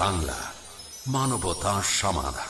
বাংলা মানবতা সমাধান।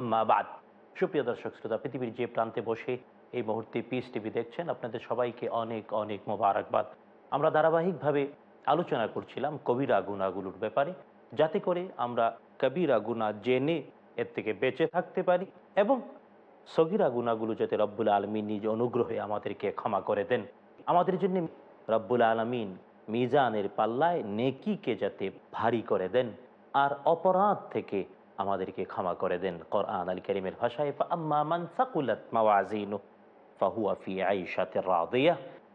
আম্মা বাদ। সুপ্রিয় দর্শক, শ্রোতা, পৃথিবীর যে প্রান্তে বসে এই মুহূর্তে পিস টিভি দেখছেন, আপনাদের সবাইকে অনেক অনেক মোবারকবাদ। আমরা ধারাবাহিকভাবে আলোচনা করছিলাম কবিরা গুণাগুলোর ব্যাপারে, যাতে করে আমরা কবিরা গুণা জেনে এর থেকে বেঁচে থাকতে পারি এবং সগিরা গুণাগুলো যাতে রব্বুল আলমিন নিজ অনুগ্রহে আমাদেরকে ক্ষমা করে দেন। আমাদের জন্য রব্বুল আলমিন মিজানের পাল্লায় নেকিকে যাতে ভারী করে দেন, আর অপরাধ থেকে আমাদেরকে ক্ষমা করে দেন কোরআন আল করিমের ভাষায়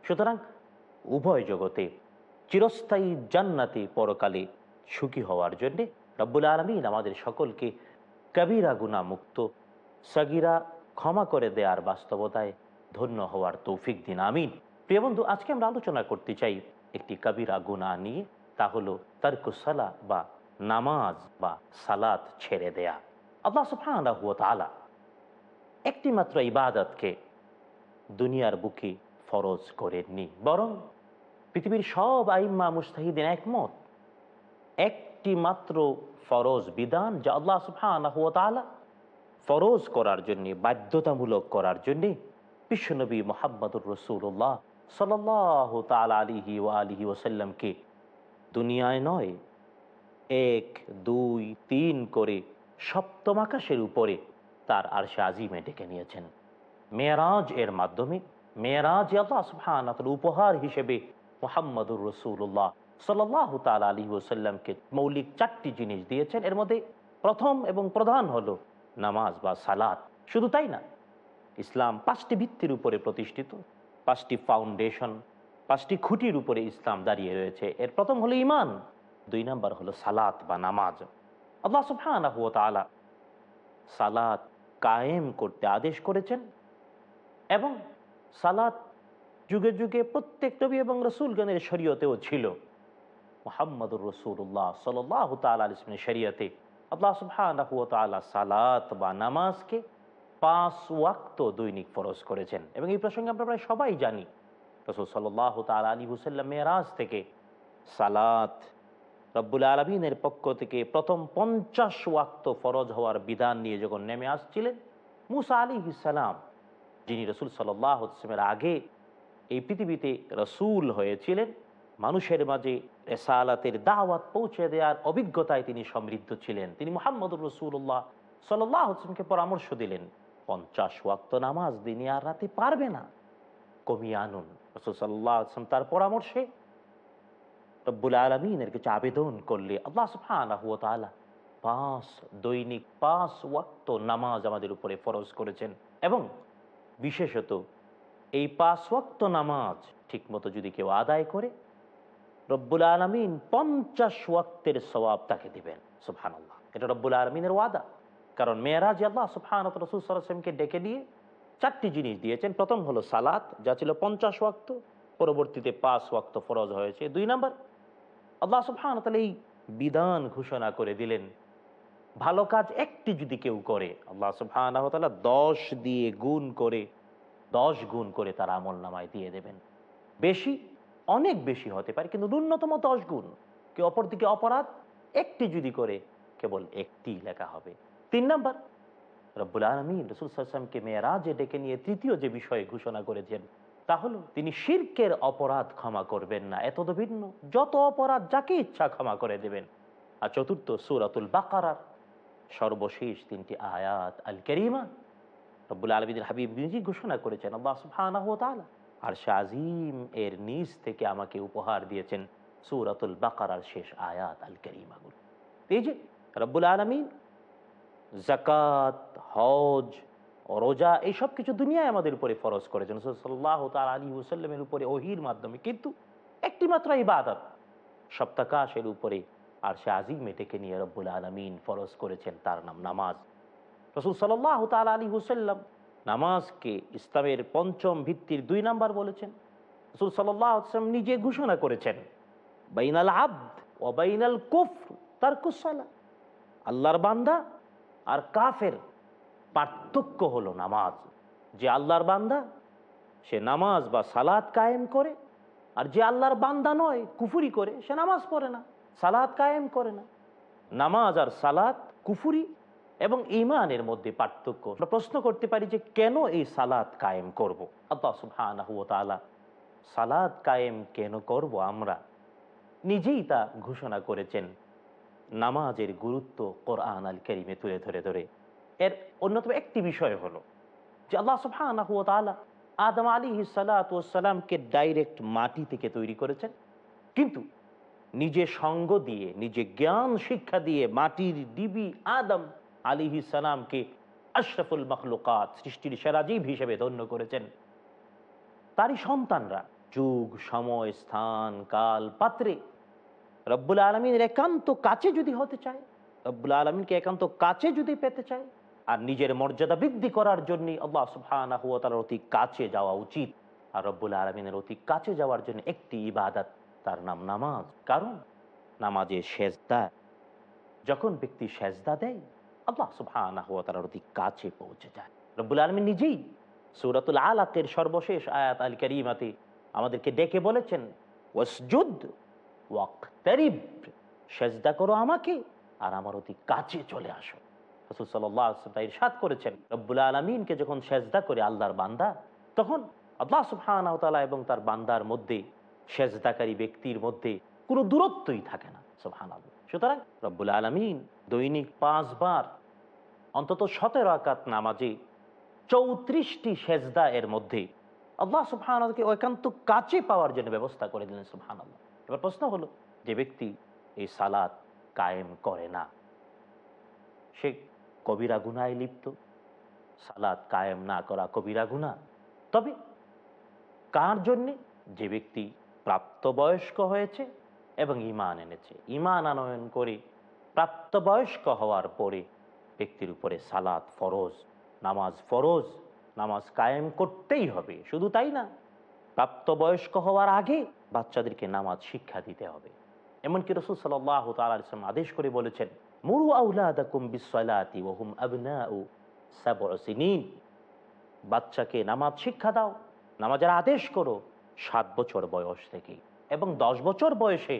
সুতরাং উভয় জগতে চিরস্থায়ী জান্নাতে পরকালে সুখী হওয়ার জন্যে রব্বুল আলমিন আমাদের সকলকে কবিরা গুণা মুক্ত সগিরা ক্ষমা করে দেওয়ার বাস্তবতায় ধন্য হওয়ার তৌফিক দিন, আমিন। প্রিয় বন্ধু, আজকে আমরা আলোচনা করতে চাই একটি কবিরা গুণা নিয়ে, তা হলো তারকুসালা বা নামাজ বা সালাত ছেড়ে দেয়া। আল্লাহ সুফানাহ তালা একটি মাত্র ইবাদতকে দুনিয়ার বুকে ফরজ করেননি। বরং পৃথিবীর সব আইম্মা মুস্তাহিদিন একমত, একটি মাত্র ফরজ বিধান যা আল্লাহ সুফানাহ তালা ফরজ করার জন্যে, বাধ্যতামূলক করার জন্যে বিশ্বনবী মোহাম্মদুর রসুল্লাহ সাল্লাহ তাল আলিহি ও আলিহি ওসাল্লামকে দুনিয়ায় নয় এক, দুই, তিন করে সপ্তম আকাশের উপরে তার আর সে আজিমে ডেকে নিয়েছেন। মেয়েরাজ এর মাধ্যমে, মেয়েরাজ আল্লাহ উপহার হিসেবে মোহাম্মদুর রসুল্লাহ সাল্লাহ তাল আলী ওসাল্লামকে মৌলিক চারটি জিনিস দিয়েছেন। এর মধ্যে প্রথম এবং প্রধান হলো নামাজ বা সালাদ শুধু তাই না, ইসলাম পাঁচটি ভিত্তির উপরে প্রতিষ্ঠিত, পাঁচটি ফাউন্ডেশন, পাঁচটি খুঁটির উপরে ইসলাম দাঁড়িয়ে রয়েছে। এর প্রথম হলো ইমান দুই নাম্বার হলো সালাত বা নামাজ। আল্লাহ সুফানা তালা সালাত কায়েম করতে আদেশ করেছেন এবং সালাত যুগে যুগে প্রত্যেক নবী এবং রসুলগণের শরীয়তেও ছিল। মোহাম্মদুর রসুল্লাহ সাল্লাহ তাল ইসমের শরীয়তে আল্লাহ সুফানা তালা সালাত বা নামাজকে পাঁচ ওয়াক্ত দৈনিক ফরজ করেছেন। এবং এই প্রসঙ্গে আমরা প্রায় সবাই জানি, রসুল সাল্লাহ তাল আলী হুসাল্লাম মেয়েরাজ থেকে সালাত রব্বুল আলমিনের পক্ষ থেকে প্রথম পঞ্চাশ ওয়াক্ত ফরজ হওয়ার বিধান নিয়ে যখন নেমে আসছিলেন, মুসা আলী ইসালাম যিনি রসুল সাল্লামের আগে এই পৃথিবীতে রসুল হয়েছিলেন, মানুষের মাঝে রেসালাতের দাওয়াত পৌঁছে দেওয়ার অভিজ্ঞতায় তিনি সমৃদ্ধ ছিলেন। তিনি মোহাম্মদুর রসুল্লাহ সাল্লাহ হোসেনকে পরামর্শ দিলেন, পঞ্চাশ ওয়াক্ত নামাজ দিনে আর রাতে পারবে না। কমিয়ে আনুন। রসুল সাল্লাহ তার পরামর্শে রব্বুল আলমিনের কিছু আবেদন করলে আল্লাহ সুফানা পাঁচ দৈনিক, পাঁচ ওয়াক্ত নামাজ আমাদের উপরে ফরজ করেছেন। এবং বিশেষত এই পাঁচ ওয়াক্ত নামাজ ঠিকমতো যদি কেউ আদায় করে, রব্বুল আলমিন পঞ্চাশ ওয়াক্তের সবাব তাকে দিবেন সুফান আল্লাহ এটা রব্বুল আলমিনের ওয়াদা। কারণ মেয়েরা মেয়েরাজ আল্লাহ সুফানত রসুল সাল্লামকে ডেকে নিয়ে চারটি জিনিস দিয়েছেন। প্রথম হলো সালাত, যা ছিল পঞ্চাশ ওয়াক্ত, পরবর্তীতে পাঁচ ওয়াক্ত ফরজ হয়েছে। দুই নাম্বার আল্লাহ সুফান এই বিধান ঘোষণা করে দিলেন, ভালো কাজ একটি যদি কেউ করে, আল্লাহ সুফান দশ দিয়ে গুণ করে, দশ গুণ করে তার আমল নামায় দিয়ে দেবেন। বেশি, অনেক বেশি হতে পারে, কিন্তু ন্যূনতম দশ গুণ কেউ অপরদিকে অপরাধ, একটি যদি করে, কেবল একটি লেখা হবে। তিন নাম্বার, রব্বুল আলমী রসুল সাল্লামকে মেয়েরাজে ডেকে নিয়ে তৃতীয় যে বিষয়ে ঘোষণা করেছেন তা হলো তিনি শির্কের অপরাধ ক্ষমা করবেন না। এত তো ভিন্ন। যত অপরাধ, যাকে ইচ্ছা ক্ষমা করে দেবেন। আর চতুর্থ, সুরাতুল বাকারার সর্বশেষ তিনটি আয়াত আল করিমা রব্বুল আলমীদের হাবিব নিজেই ঘোষণা করেছেন, আল্লাহ আর আজিম এর নিজ থেকে আমাকে উপহার দিয়েছেন সুরাতুল বাকারার শেষ আয়াত আল করিমাগুলো এই যে, রব্বুল আলমী জাকাত হজ রোজা এইসব কিছু দুনিয়ায় আমাদের উপরে ফরজ করেছেন সাল্লাহ তাল আলী হুসাল্লামের উপরে ওহির মাধ্যমে, কিন্তু একটি মাত্র ইবাদত সপ্তাকাশের উপরে আর সে আজিমে ডেকে নিয়ে রব্বুল আলমিন ফরজ করেছেন তার নাম নামাজ। রসুল সাল্লাহ তাল আলী হুসাল্লাম নামাজকে ইসলামের পঞ্চম ভিত্তির দুই নাম্বার বলেছেন। রসুল সাল্লাম নিজে ঘোষণা করেছেন, বাইনাল আব্দ ও বাইনাল কুফর তার কুসালা আল্লাহর বান্দা আর কাফের পার্থক্য হলো নামাজ। যে আল্লাহর বান্দা, সে নামাজ বা সালাদ কায়েম করে, আর যে আল্লাহর বান্দা নয়, কুফুরি করে, সে নামাজ পড়ে না সালাদ কায়েম করে না। নামাজ আর সালাদ কুফুরি এবং ইমানের মধ্যে পার্থক্য। আমরা প্রশ্ন করতে পারি যে কেন এই সালাদ কায়েম করব। আল্লাহ সালাদ কায়েম কেন করব আমরা? নিজেই তা ঘোষণা করেছেন। নামাজের গুরুত্ব কোরআন আল করিমে তুলে ধরে ধরে। এর অন্যতম একটি বিষয় হলো যে আল্লাহ সুবহানাহু ওয়া তাআলা আদম আলী সালাতামকে ডাইরেক্ট মাটি থেকে তৈরি করেছেন। কিন্তু নিজে সঙ্গ দিয়ে, নিজে জ্ঞান শিক্ষা দিয়ে মাটির ডিবি আদম আলী সালামকে আশরাফুল মখলুকাত, সৃষ্টির সেরাজীব হিসেবে ধন্য করেছেন। তারই সন্তানরা যুগ, সময়, স্থান, কাল, পাত্রে রব্বুল আলমিনের একান্ত কাছে যদি হতে চায়, রব্বুল আলমিনকে একান্ত কাছে যদি পেতে চায় আর নিজের মর্যাদা বৃদ্ধি করার জন্য আল্লাহ সুবহানাহু ওয়া অতি কাছে যাওয়া উচিত। আর রব্বুল আলমিনের অতি কাছে যাওয়ার জন্য একটি ইবাদত, তার নাম নামাজ। কারণ নামাজে সেজদা, যখন ব্যক্তি সেজদা দেয়, আল্লাহ সুবহানাহু ওয়া অতি কাছে পৌঁছে যায়। রব্বুল আলমিন নিজেই সূরাতুল আলাকের সর্বশেষ আয়াত আল কারীমাতে আমাদেরকে ডেকে বলেছেন, ওয়াসজুদ সেজদা করো আমাকে আর আমার অতি কাছে চলে আসো। রসুল সাল্লাহ ইরশাদ করেছেন। রব্বুল আলমিনকে যখন সেজদা করে আল্লাহর বান্দা, তখন আল্লাহ সুবহানাহু এবং তার বান্দার মধ্যে, সেজদাকারী ব্যক্তির মধ্যে কোনো দূরত্বই থাকে না সুবহান সুতরাং রব্বুল আলমিন দৈনিক পাঁচবার অন্তত সতেরো আকাত নামাজে চৌত্রিশটি সেজদা এর মধ্যে আল্লাহ সুবহানকে একান্ত কাছে পাওয়ার জন্য ব্যবস্থা করে দিলেন সুবহান আল্লাহ এবার প্রশ্ন হলো, যে ব্যক্তি এই সালাত কায়েম করে না, সে কবিরা গুনায় লিপ্ত। সালাদ কায়েম না করা কবিরা গুণা তবে কার জন্যে? যে ব্যক্তি প্রাপ্তবয়স্ক হয়েছে এবং ইমান এনেছে। ইমান আনয়ন করে প্রাপ্তবয়স্ক হওয়ার পরে ব্যক্তির উপরে সালাদ ফরজ, নামাজ ফরজ, নামাজ কায়েম করতেই হবে। শুধু তাই না, প্রাপ্তবয়স্ক হওয়ার আগে বাচ্চাদেরকে নামাজ শিক্ষা দিতে হবে। এমনকি রসুল সাল্লাহ আদেশ করে বলেছেন, মুরু বাচ্চাকে নামাজ শিক্ষা দাও, নামাজের আদেশ করো সাত বছর বয়স থেকে এবং দশ বছর বয়সে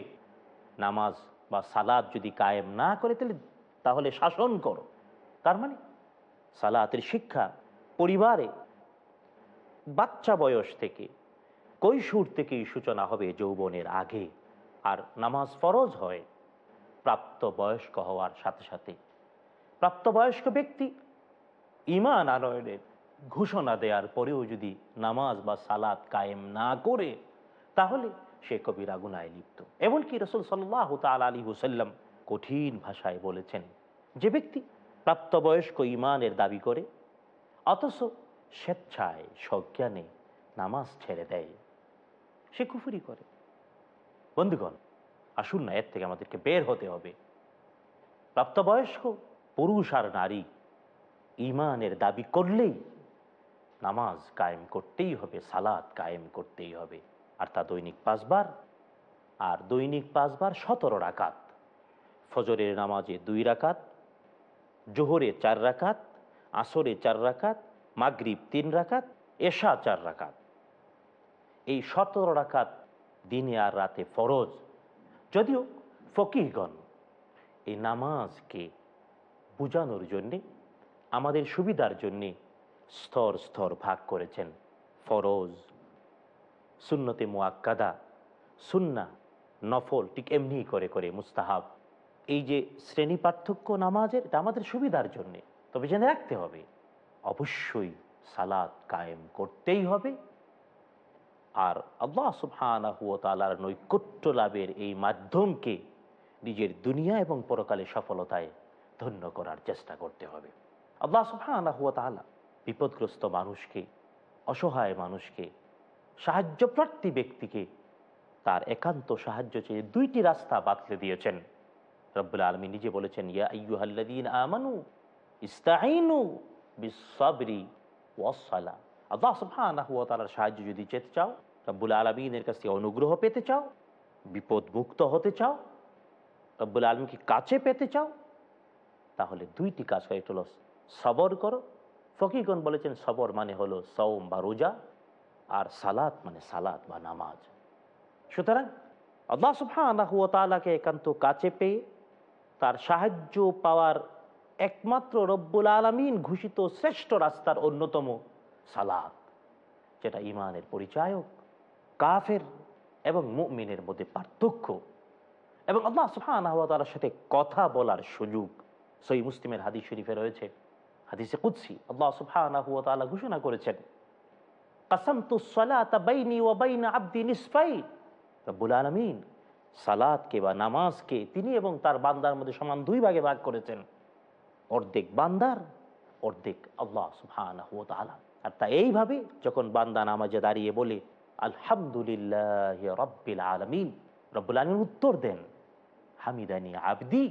নামাজ বা সালাদ যদি কায়েম না করে তাহলে তাহলে শাসন করো। তার মানে সালাতের শিক্ষা পরিবারে বাচ্চা বয়স থেকে কৈশোর থেকেই সূচনা হবে যৌবনের আগে। আর নামাজ ফরজ হয় প্রাপ্তবয়স্ক হওয়ার সাথে সাথে। প্রাপ্তবয়স্ক ব্যক্তি ইমান আনয়নের ঘোষণা দেওয়ার পরেও যদি নামাজ বা সালাদ কায়েম না করে, তাহলে সে কবির আগুনায় লিপ্ত। এমনকি রসুল সাল্লাহ তাল আলী হুসাল্লাম কঠিন ভাষায় বলেছেন, যে ব্যক্তি প্রাপ্তবয়স্ক ইমানের দাবি করে, অথচ স্বেচ্ছায় সজ্ঞানে নামাজ ছেড়ে দেয়, সে কুফুরি করে। বন্ধুগণ, আসুন না এর থেকে আমাদেরকে বের হতে হবে। প্রাপ্তবয়স্ক, পুরুষ আর নারী ইমানের দাবি করলেই নামাজ কায়েম করতেই হবে সালাদ কায়েম করতেই হবে। আর তা দৈনিক পাঁচবার, আর দৈনিক পাঁচবার সতেরো রাকাত। ফজরের নামাজে দুই রাকাত, জোহরে চার রাকাত, আসরে চার রাকাত, মাগরিব তিন রাকাত, এশা চার রাকাত। এই সতেরো রাকাত দিনে আর রাতে ফরজ। যদিও ফকিহগণ এই নামাজকে বোঝানোর জন্যে, আমাদের সুবিধার জন্যে স্তর স্তর ভাগ করেছেন। ফরজ, সুন্নতে মোয়াক্কাদা সুন্না, নফল ঠিক এমনি করে করে মুস্তাহাব। এই যে শ্রেণি পার্থক্য নামাজের, এটা আমাদের সুবিধার জন্যে। তবে জেনে রাখতে হবে, অবশ্যই সালাদ কায়েম করতেই হবে। আর আল্লাহ তাআলার নৈকট্য লাভের এই মাধ্যমকে নিজের দুনিয়া এবং পরকালে সফলতায় ধন্য করার চেষ্টা করতে হবে। আল্লাহ সুবহানাহু ওয়া তাআলা বিপদগ্রস্ত মানুষকে, অসহায় মানুষকে সাহায্যপ্রার্থী ব্যক্তিকে তার একান্ত সাহায্য চেয়ে দুইটি রাস্তা বাতলে দিয়েছেন। রব্বুল আলমী নিজে বলেছেন, ইয়া আইয়ুহাল্লাযীন আমানু ইস্তাঈনু বিসসাবরি ওয়াসসালা আল্লাহ সুবহানাহু ওয়া তাআলার সাহায্য যদি চেতে চাও রব্বুল আলমিনের কাছ অনুগ্রহ পেতে চাও? বিপদ মুক্ত হতে চাও? রব্বুল আলমীকে কাছে পেতে চাও? তাহলে দুইটি কাজ একটু হলো সবর করো। ফকিগণ বলেছেন, সবর মানে হলো সৌম বা রোজা, আর সালাত মানে সালাত বা নামাজ। সুতরাং আল্লাহ তাআলাকে একান্ত কাছে পেয়ে তার সাহায্য পাওয়ার একমাত্র রব্বুল আলমিন ঘোষিত শ্রেষ্ঠ রাস্তার অন্যতম সালাত, যেটা ইমানের পরিচায়ক। কাফের এবং মুমিনের মধ্যে পার্থক্য। এবং আল্লাহ ওয়া তাআলার সাথে কথা বলার সুযোগ। সই মুসলিমের হাদিস শরীফে রয়েছে, হাদিসে কুদসি। আল্লাহ ওয়া তাআলা ঘোষণা করেছেন সালাদকে বা নামাজকে তিনি এবং তার বান্দার মধ্যে সমান দুই ভাগে ভাগ করেছেন। অর্ধেক বান্দার, অর্ধেক আল্লাহ ওয়া আর তা এইভাবে যখন বান্দা নামাজে দাঁড়িয়ে বলে আলহামদুলিল্লাহ রব্বিল আলমিন। রব্বুল আলমিন উত্তর দেন, হামিদানি আবদি,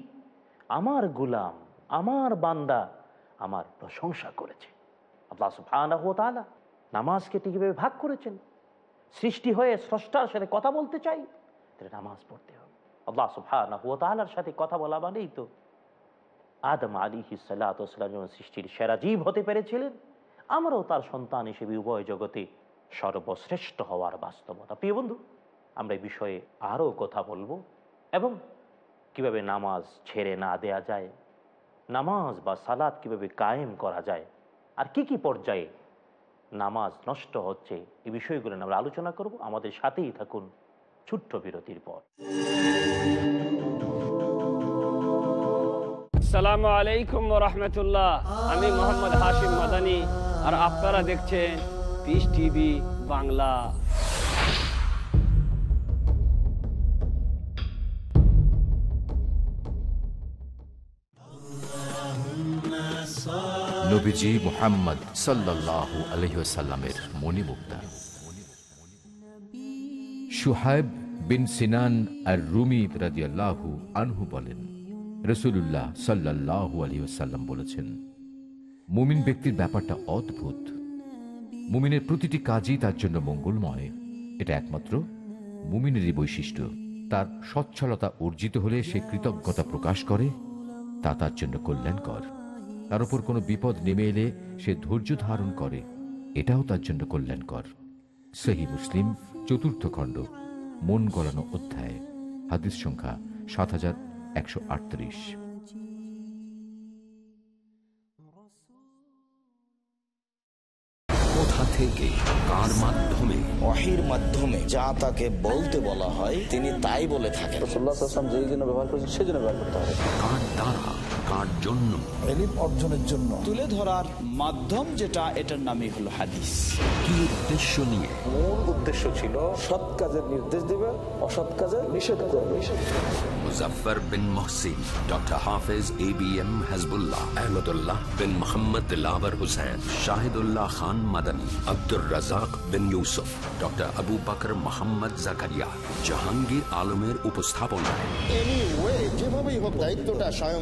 আমার গুলাম, আমার বান্দা আমার প্রশংসা করেছে। আল্লাহ সুবহানাহু ওয়া তাআলা নামাজকে ঠিক এভাবে ভাগ করেছেন। সৃষ্টি হয়ে স্রষ্টার সাথে কথা বলতে চাই, তাহলে নামাজ পড়তে হবে। আল্লাহ সুবহানাহু ওয়া তাআলার সাথে কথা বলা মানেই তো আদম আলী যেমন সৃষ্টির সেরা জীব হতে পেরেছিলেন, আমরাও তার সন্তান হিসেবে উভয় জগতে সর্বশ্রেষ্ঠ হওয়ার বাস্তবতা। প্রিয় বন্ধু, আমরা এই বিষয়ে আরও কথা বলব এবং কীভাবে নামাজ ছেড়ে না দেয়া যায়, নামাজ বা সালাদ কীভাবে কায়েম করা যায়, আর কি কি পর্যায়ে নামাজ নষ্ট হচ্ছে, এই বিষয়গুলো আমরা আলোচনা করব। আমাদের সাথেই থাকুন ছোট্ট বিরতির পর। সালামু আলাইকুম রহমতুল্লাহ। আমি মোহাম্মদ হাশিম মাদানি, আর আপনারা দেখছেন পিস টিভি বাংলা নবীজি মুহাম্মদ সাল্লাহ আলহিসাল্লামের মণিমুক্তা। সুহাইব বিন সিনান আর রুমি রাদিয়াল্লাহু আনহু বলেন রসুল্লাহ সাল্লাহ আলহিহাল্লাম বলেছেন, মুমিন ব্যক্তির ব্যাপারটা অদ্ভুত। মুমিনের প্রতিটি কাজই তার জন্য মঙ্গলময়। এটা একমাত্র মুমিনেরই বৈশিষ্ট্য। তার সচ্ছলতা অর্জিত হলে সে কৃতজ্ঞতা প্রকাশ করে, তা তার জন্য কল্যাণকর। তার উপর কোনো বিপদ নেমে এলে সে ধৈর্য ধারণ করে, এটাও তার জন্য কল্যাণকর। সহি মুসলিম, চতুর্থ খণ্ড, মন গলানো অধ্যায়, হাদিস সংখ্যা সাত হাজার একশো আটত্রিশ। থেকে কার মাধ্যমে? অহির মাধ্যমে যা তাকে বলতে বলা হয় তিনি তাই বলে থাকেন। ব্যবহার করছেন সেই জন্য ব্যবহার করতে হবে। কার দ্বারা? কার জন্য। এলিম অর্জনের জন্য। তুলে ধরার মাধ্যম যেটা এটার নামই হলো হাদিস। কি উদ্দেশ্য নিয়ে? মূল উদ্দেশ্য ছিল সৎ কাজের নির্দেশ দিবে অসৎ কাজের নিষেধ করবে Muzaffar bin Mohsin doctor Hafez A B M Hasbullah Ahmadullah bin Mohammad Dilabar Hussain Shahidullah Khan Madani Abdur Razzak bin Yusuf doctor Abu Bakar Mohammad Zakaria Jahangir আলমের উপস্থাপনায়। এনিওয়ে যেভাবেই হোক দায়িত্বটা স্বয়ং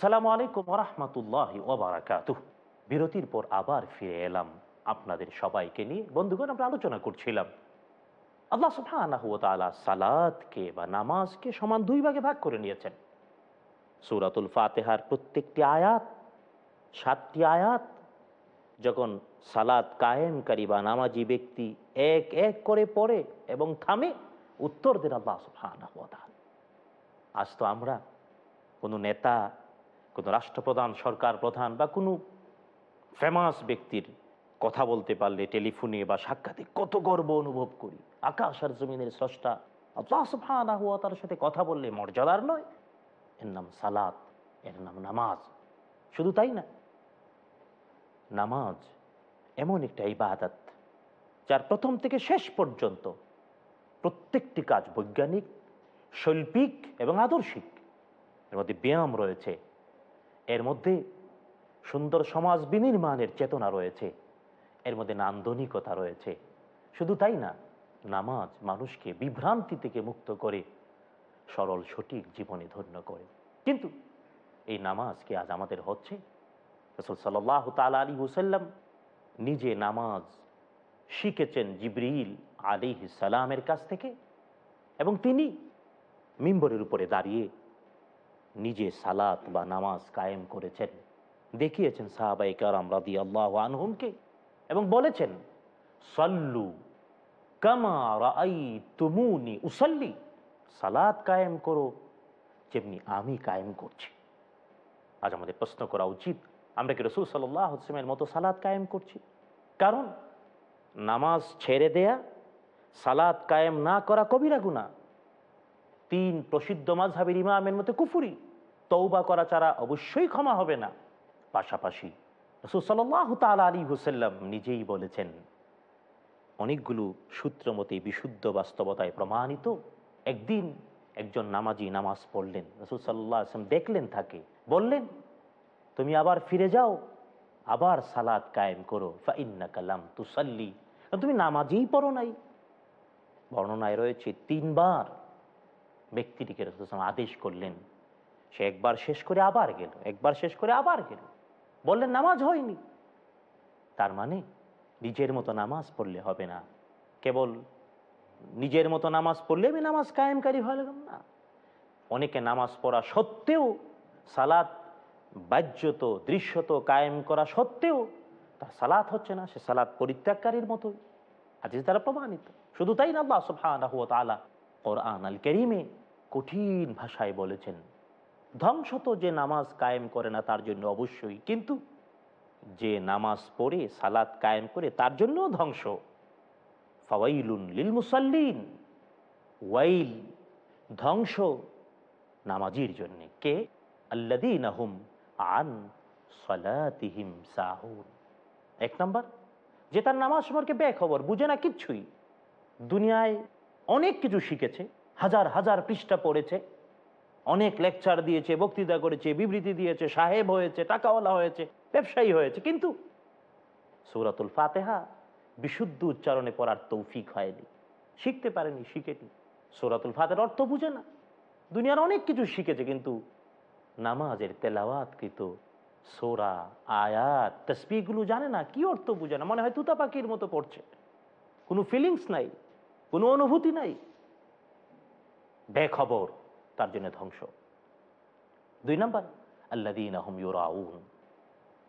আসসালামু আলাইকুম রহমতুল্লাহ ওবরাকাতুহ বিরতির পর আবার ফিরে এলাম আপনাদের সবাইকে নিয়ে। বন্ধুগণ, আমরা আলোচনা করছিলাম, আল্লাহ সুবহানাহু ওয়া তাআলা সালাতকে বা নামাজকে সমান দুই ভাগে ভাগ করে নিয়েছেন। সূরাতুল ফাতিহার প্রত্যেকটি আয়াত, সাতটি আয়াত, যখন সালাত কায়েমকারী বা নামাজি ব্যক্তি এক এক করে পড়ে এবং থামে, উত্তর দেন আল্লাহ সুবহানাহু ওয়া তাআলা। আজ তো আমরা কোনো নেতা কোনো রাষ্ট্রপ্রধান, সরকার প্রধান বা কোনো ফেমাস ব্যক্তির কথা বলতে পারলে টেলিফোনে বা সাক্ষাতে কত গর্ব অনুভব করি। আকাশ আর জমিনের স্রষ্টা আল্লাহ সুবহানাহু ওয়া তাআলার সাথে কথা বললে মর্যাদার নয়। এর নাম সালাত, এর নাম নামাজ। শুধু তাই না, নামাজ এমন একটা ইবাদত যার প্রথম থেকে শেষ পর্যন্ত প্রত্যেকটি কাজ বৈজ্ঞানিক, শৈল্পিক এবং আদর্শিক। এর মধ্যে ব্যায়াম রয়েছে এর মধ্যে সুন্দর সমাজ বিনির্মাণের চেতনা রয়েছে। এর মধ্যে নান্দনিকতা রয়েছে। শুধু তাই না, নামাজ মানুষকে বিভ্রান্তি থেকে মুক্ত করে, সরল সঠিক জীবনে ধন্য করে। কিন্তু এই নামাজ কি আজ আমাদের হচ্ছে? রসুল সাল্লাহ তাল আলী হুসাল্লাম নিজে নামাজ শিখেছেন জিবরিল আলী সালামের কাছ থেকে এবং তিনি মিম্বরের উপরে দাঁড়িয়ে নিজে সালাত বা নামাজ কায়েম করেছেন। দেখিয়েছেন সাহাবাই কারাম রাদি আল্লাহ আনহুমকে এবং বলেছেন, সল্লু কামা রাই তুমুনি উসল্লি। সালাত কায়েম করো যেমনি আমি কায়েম করছি। আজ আমাদের প্রশ্ন করা উচিত, আমরা কি রসুল সাল্লাহ হোসেমের মতো সালাদ কায়েম করছি? কারণ নামাজ ছেড়ে দেয়া সালাদ কায়েম না করা কবিরা গুণা তিন প্রসিদ্ধ মাঝহাবের ইমামের মতো কুফুরি। তৌবা করা ছাড়া অবশ্যই ক্ষমা হবে না। পাশাপাশি রসুল সাল্লাহ তাল আলী হুসাল্লাম নিজেই বলেছেন, অনেকগুলো সূত্র মতে বিশুদ্ধ বাস্তবতায় প্রমাণিত। একদিন একজন নামাজি নামাজ পড়লেন, রসুল সাল্লাহ আসলাম দেখলেন তাকে, বললেন, তুমি আবার ফিরে যাও, আবার সালাদ কায়েম করো ফাইন্না কালাম তুসাল্লি। তুমি নামাজেই পড়ো নাই। বর্ণনায় রয়েছে তিনবার ব্যক্তিটিকে রসুল আদেশ করলেন, সে একবার শেষ করে আবার গেল, একবার শেষ করে আবার গেল। বললেন, নামাজ হয়নি। তার মানে নিজের মতো নামাজ পড়লে হবে না। কেবল নিজের মতো নামাজ পড়লে আমি নামাজ কায়েমকারী হলাম না। অনেকে নামাজ পড়া সত্ত্বেও, সালাত বাহ্যত, দৃশ্যত কায়েম করা সত্ত্বেও তার সালাত হচ্ছে না, সে সালাত পরিত্যাগকারীর মতোই। হাদিস দ্বারা প্রমাণিত। শুধু তাই না, আল্লাহ তাআলা কোরআন আল কারীমে কঠিন ভাষায় বলেছেন ধ্বংস তো যে নামাজ কায়েম করে না তার জন্য অবশ্যই, কিন্তু যে নামাজ পড়ে সালাত কায়েম করে তার জন্যও ধ্বংস। ফাওয়াইলুন লিল মুসাল্লিন ওয়াইল ধ্বংস নামাজির জন্যে। কে? আল্লাদিন হুম আন সলাতিহিম সাহুন। এক নম্বর, যে তার নামাজ সম্পর্কে বেখবর, বুঝে না কিচ্ছুই। দুনিয়ায় অনেক কিছু শিখেছে হাজার হাজার পৃষ্ঠা পড়েছে, অনেক লেকচার দিয়েছে, বক্তৃতা করেছে, বিবৃতি দিয়েছে, সাহেব হয়েছে, টাকাওয়ালা হয়েছে, ব্যবসায়ী হয়েছে, কিন্তু সৌরাতুল ফাতেহা বিশুদ্ধ উচ্চারণে পড়ার তৌফিক হয়নি। শিখতে পারেনি, শিখেনি। সৌরাতুল ফাতের অর্থ বুঝে না। দুনিয়ার অনেক কিছু শিখেছে, কিন্তু নামাজের তেলাওয়াতকৃত সোরা, আয়াত তসবিগুলো জানে না, কি অর্থ বুঝে না। মনে হয় তুতা পাখির মতো পড়ছে। কোনো ফিলিংস নাই, কোনো অনুভূতি নাই। বেখবর, তার জন্য ধ্বংস। দুই নাম্বার আল্লাদিন আহম ইউরাউন।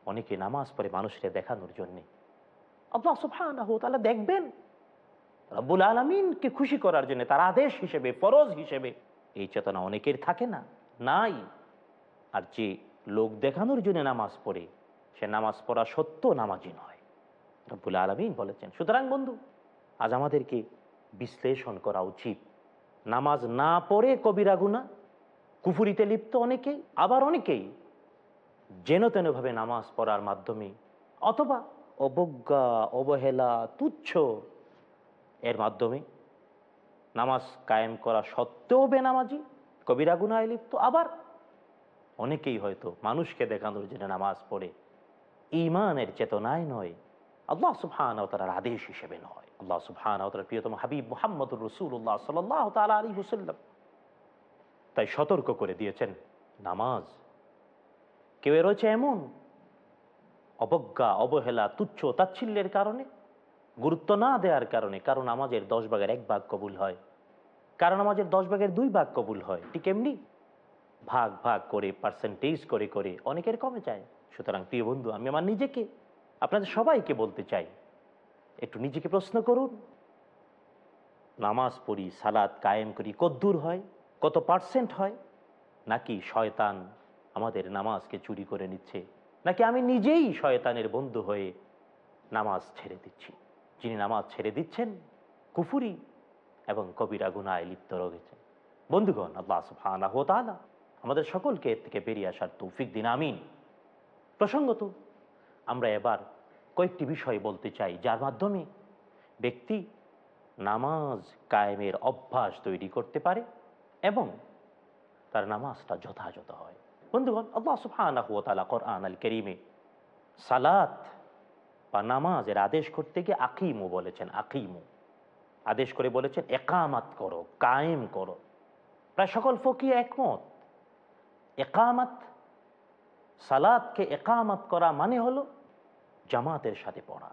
অনেকে নামাজ পড়ে মানুষকে দেখানোর জন্যে। আল্লাহ সুবহানাহু তাআলা দেখবেন, রব্বুল আলমিনকে খুশি করার জন্য, তার আদেশ হিসেবে, ফরজ হিসেবে। এই চেতনা অনেকের থাকে না, নাই। আর যে লোক দেখানোর জন্য নামাজ পড়ে, সে নামাজ পড়া সত্য নামাজি নয়। রব্বুল আলমিন বলেছেন, সুতরাং বন্ধু, আজ আমাদেরকে বিশ্লেষণ করা উচিত। নামাজ না পড়ে কবিরা গুনা কুফুরিতে লিপ্ত অনেকেই, আবার অনেকেই যেন তেনভাবে নামাজ পড়ার মাধ্যমে অথবা অবজ্ঞা, অবহেলা, তুচ্ছ এর মাধ্যমে নামাজ কায়েম করা সত্ত্বেও বেনামাজি, কবিরা গুনায় লিপ্ত, আবার অনেকেই হয়তো মানুষকে দেখানোর জন্য নামাজ পড়ে। ইমানের চেতনায় নয়, আল্লাহ সুবহান তার আদেশ হিসেবে নয়। আল্লাহ সুবহান প্রিয়তম হাবিব মোহাম্মদ রসুল্লাহ সাল্লাহ তালা আলী হুসাল্লাম তাই সতর্ক করে দিয়েছেন, নামাজ। কেউ রয়েছে এমন? অবজ্ঞা, অবহেলা, তুচ্ছ, তাচ্ছিল্যের কারণে? গুরুত্ব না দেওয়ার কারণে? কারণ আমাদের দশ ভাগের এক ভাগ কবুল হয়। কারণ আমাদের দশ ভাগের দুই ভাগ কবুল হয়। ঠিক এমনি? ভাগ ভাগ করে পার্সেন্টেজ করে করে অনেকের কমে যায়। সুতরাং প্রিয় বন্ধু, আমি আমার নিজেকে, আপনাদের সবাইকে বলতে চাই একটু নিজেকে প্রশ্ন করুন। নামাজ পড়ি সালাদ কায়েম করি কদ্দূর হয়, কত পার্সেন্ট হয়? নাকি শয়তান আমাদের নামাজকে চুরি করে নিচ্ছে? নাকি আমি নিজেই শয়তানের বন্ধু হয়ে নামাজ ছেড়ে দিচ্ছি? যিনি নামাজ ছেড়ে দিচ্ছেন, কুফুরি এবং কবিরা গুনায় লিপ্ত রয়েছে। বন্ধুগণ, আল্লাহ সুবহানাহু ওয়া তাআলা আমাদের সকলকে এর থেকে বেরিয়ে আসার তৌফিক দিন। আমিন। প্রসঙ্গত, আমরা এবার কয়েকটি বিষয় বলতে চাই, যার মাধ্যমে ব্যক্তি নামাজ কায়েমের অভ্যাস তৈরি করতে পারে এবং তার নামাজটা যথাযথ হয়। বন্ধুগণ, আল্লাহ তাআলা কোরআন আল কারীমে সালাত বা নামাজের আদেশ করতে গিয়ে আকিমু বলেছেন, আকিমু। আদেশ করে বলেছেন, একামাত করো, কায়েম করো। প্রায় সকল ফকি একমত। একামাত সালাদকে একামাত করা মানে হলো জামাতের সাথে পড়া।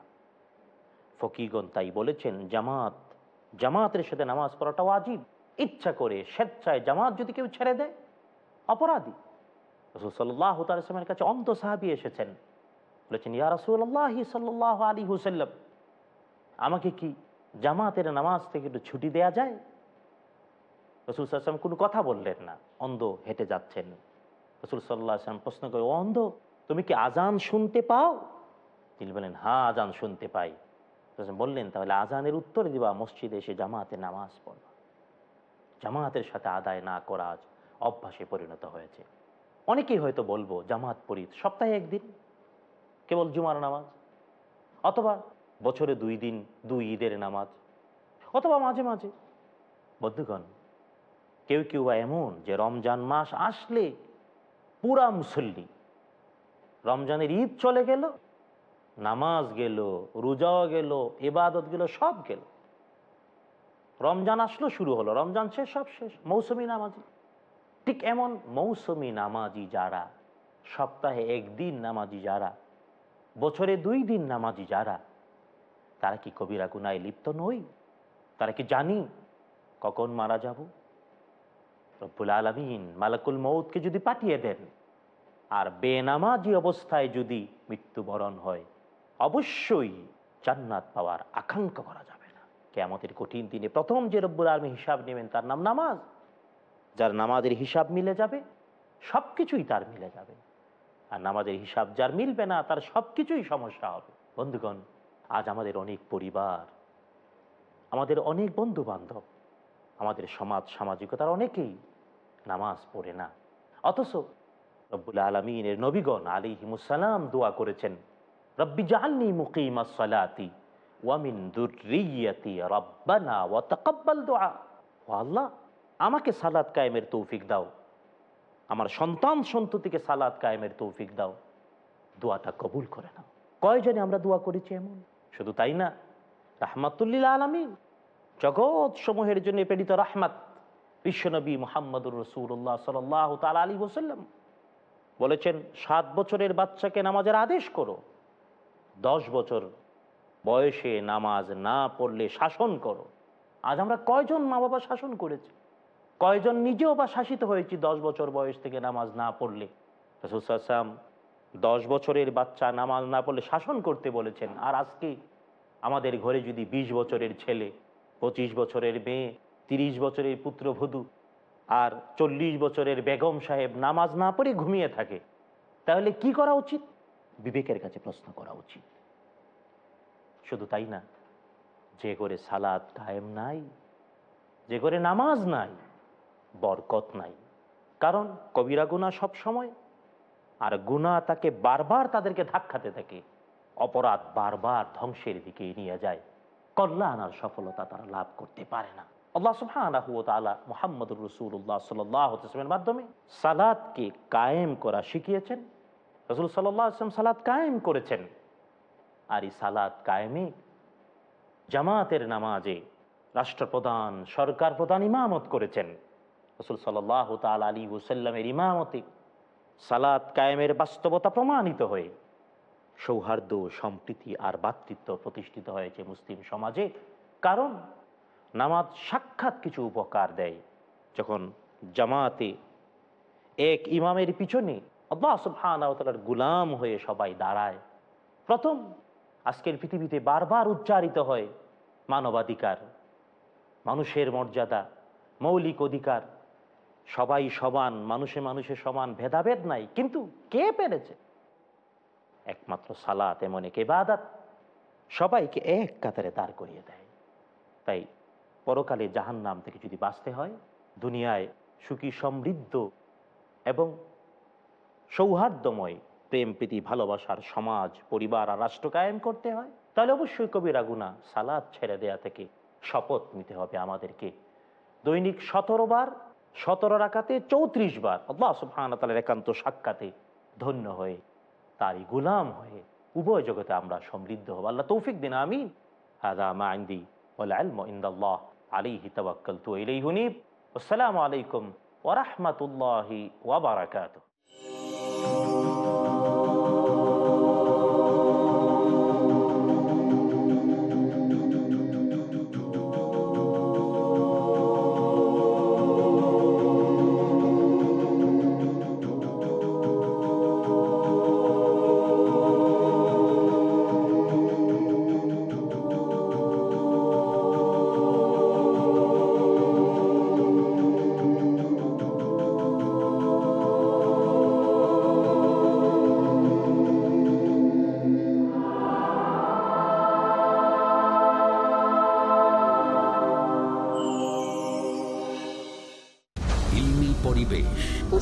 ফকিগণ তাই বলেছেন, জামাত, জামাতের সাথে নামাজ পড়াটা ওয়াজিব। ইচ্ছা করে স্বেচ্ছায় জামাত যদি কেউ ছেড়ে দেয়, অপরাধী। রসুল সাল্লাহ কাছে অন্ত সাহাবি এসেছেন। বলেছেন, ইয়া রসুল্লাহ সাল্লাহ আলী হুসাল্লাম আমাকে কি জামাতের নামাজ থেকে একটু ছুটি দেয়া যায়? রসুল সাল্লাম কোনো কথা বললেন না। অন্ধ হেঁটে যাচ্ছেন। রসুল সাল্লাহ আসলাম প্রশ্ন করে, অন্ধ, তুমি কি আজান শুনতে পাও? তিনি বলেন, হা, আজান শুনতে পাই। বললেন, তাহলে আজানের উত্তর দিবা, মসজিদে এসে জামাতে নামাজ পড়বা। জামাতের সাথে আদায় না করা আজ অভ্যাসে পরিণত হয়েছে। অনেকেই হয়তো বলব, জামাত পড়ি সপ্তাহে একদিন, কেবল জুমার নামাজ। অথবা বছরে দুই দিন, দুই ঈদের নামাজ। অথবা মাঝে মাঝে। বন্ধুগণ, কেউ কেউ বা এমন যে রমজান মাস আসলে পুরা মুসল্লি, রমজানের ঈদ চলে গেল নামাজ গেল, রোজাও গেল এবাদত গেল, সব গেল। রমজান আসলো, শুরু হলো। রমজান শেষ, সব শেষ। মৌসুমি নামাজি। ঠিক এমন মৌসুমি নামাজি যারা, সপ্তাহে একদিন নামাজি যারা, বছরে দুই দিন নামাজি যারা, তারা কি কবিরা গুনায় লিপ্ত নই? তারা কি জানি কখন মারা যাব? রব্বুল আলমিন মালাকুল মৌতকে যদি পাঠিয়ে দেন, আর বেনামাজি অবস্থায় যদি মৃত্যুবরণ হয় অবশ্যই জান্নাত পাওয়ার আকাঙ্ক্ষা করা যাবে না। কেমতের কঠিন দিনে প্রথম যে রব্বুল আলমী হিসাব নেবেন তার নাম নামাজ। যার নামাজের হিসাব মিলে যাবে সব কিছুই তার মিলে যাবে। আর নামাজের হিসাব যার মিলবে না, তার সব কিছুই সমস্যা হবে। বন্ধুগণ, আজ আমাদের অনেক পরিবার, আমাদের অনেক বন্ধু বান্ধব আমাদের সমাজ সামাজিকতার অনেকেই নামাজ পড়ে না। অথচ রব্বুল আলমিনের নবীগণ আলী হিমুসালাম দোয়া করেছেন রব্বি জাহান্নি মুকিমা সালাতি ওয়ামিন দুর্রিয়াতি রব্বানা ওয়া তাকাব্বাল দোয়া ও আল্লাহ, আমাকে সালাদ কায়েমের তৌফিক দাও। আমার সন্তান সন্ততিকে সালাদ কায়েমের তৌফিক দাও। দোয়াটা কবুল করে নাও। কয়জনে আমরা দোয়া করেছি এমন? শুধু তাই না রাহমাতুল্লিল আলমিন। জগৎ সমূহের জন্য প্রেরিত রাহমাত বিশ্বনবী মোহাম্মদুর রসুল্লাহ সাল্লাহ তাল আলী ওসাল্লাম বলেছেন, সাত বছরের বাচ্চাকে নামাজের আদেশ করো। দশ বছর বয়সে নামাজ না পড়লে শাসন করো। আজ আমরা কয়জন মা বাবা শাসন করেছি? কয়জন নিজেও বা শাসিত হয়েছি দশ বছর বয়স থেকে নামাজ না পড়লে? রসুলাম দশ বছরের বাচ্চা নামাজ না পড়লে শাসন করতে বলেছেন, আর আজকে আমাদের ঘরে যদি ২০ বছরের ছেলে, পঁচিশ বছরের মেয়ে, তিরিশ বছরের পুত্র পুত্রবধূ আর চল্লিশ বছরের বেগম সাহেব নামাজ না পড়ে ঘুমিয়ে থাকে, তাহলে কি করা উচিত? বিবেকের কাছে প্রশ্ন করা উচিত। শুধু তাই না, যে করে সালাদ কায়েম নাই, যে করে নামাজ নাই, বরকত নাই। কারণ কবিরা গুণা সব সময়, আর গুণা তাকে বারবার তাদেরকে ধাক্কাতে থাকে, অপরাধ বারবার ধ্বংসের দিকে নিয়ে যায়। কল্যাণ আর সফলতা তারা লাভ করতে পারে না। আল্লাহ তাআলা মুহাম্মদুর আলাইহি ওয়াসাল্লামের মাধ্যমে সালাতকে কায়েম করা শিখিয়েছেন। রাসূল ওয়াসাল্লাম সালাত কায়েম করেছেন। আর এই সালাত কায়েমে জামাতের নামাজে রাষ্ট্রপ্রধান সরকার প্রধান ইমামত করেছেন। রসুল সাল্লাহ তাল আলী ওসাল্লামের ইমামতে সালাত কায়েমের বাস্তবতা প্রমাণিত হয়ে সৌহার্দ্য, সম্প্রীতি আর বাতৃত্ব প্রতিষ্ঠিত হয়েছে মুসলিম সমাজে। কারণ নামাজ সাক্ষাৎ কিছু উপকার দেয়। যখন জামাতে এক ইমামের পিছনে আল্লাহ সুবহানার গুলাম হয়ে সবাই দাঁড়ায়। প্রথম, আজকের পৃথিবীতে বারবার উচ্চারিত হয় মানবাধিকার, মানুষের মর্যাদা, মৌলিক অধিকার। সবাই সমান, মানুষে মানুষে সমান, ভেদাভেদ নাই। কিন্তু কে পেরেছে? একমাত্র সালাত, এমন এক এবাদাত সবাইকে এক কাতারে দাঁড় করিয়ে দেয়। তাই পরকালে জাহান নাম থেকে যদি বাঁচতে হয়, দুনিয়ায় সুখী, সমৃদ্ধ এবং সৌহার্দ্যময়, প্রেম, প্রীতি, ভালোবাসার সমাজ, পরিবার আর রাষ্ট্র কায়েম করতে হয়। তাহলে অবশ্যই কবিরা গুণা সালাদ ছেড়ে দেয়া থেকে শপথ নিতে হবে আমাদেরকে। দৈনিক সতেরো বার, সতেরো রাখাতে চৌত্রিশ বার সুবহানাতালের একান্ত সাক্ষাতে ধন্য হয়ে, তারই গুলাম হয়ে উভয় জগতে আমরা সমৃদ্ধ হব। আল্লাহ তৌফিক দিন, আমিন। হাদা মা আইন্দি ওয়াল ইলমু ইনদাল্লাহ আলাইহি তাওয়াক্কালতু ইলাইহি হুনিব আসসালামু আলাইকুম ওয়া রাহমাতুল্লাহি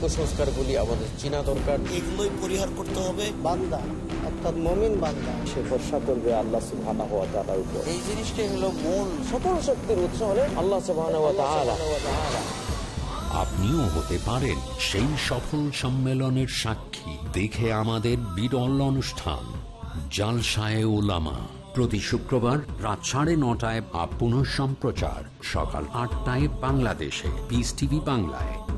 কুসংস্কারগুলি আমাদের চিনা দরকার। এগুলোই পরিহার করতে হবে। বান্দা অর্থাৎ মমিন বান্দা সে ভরসা করবে আল্লাহ সুবহানাহু ওয়া তাআলার উপর। এই জিনিসটাই হলো মূল। সকল শক্তির উৎস হলে আল্লাহ সুবহানাহু ওয়া তাআলা। আপনিও হতে পারেন সেই সফল সম্মেলনের সাক্ষী। দেখে আমাদের বিরল অনুষ্ঠান জালসায় ওলামা প্রতি শুক্রবার রাত সাড়ে নটায় বা পুনঃ সম্প্রচার সকাল আটটায় বাংলাদেশে পিস টিভি বাংলায়।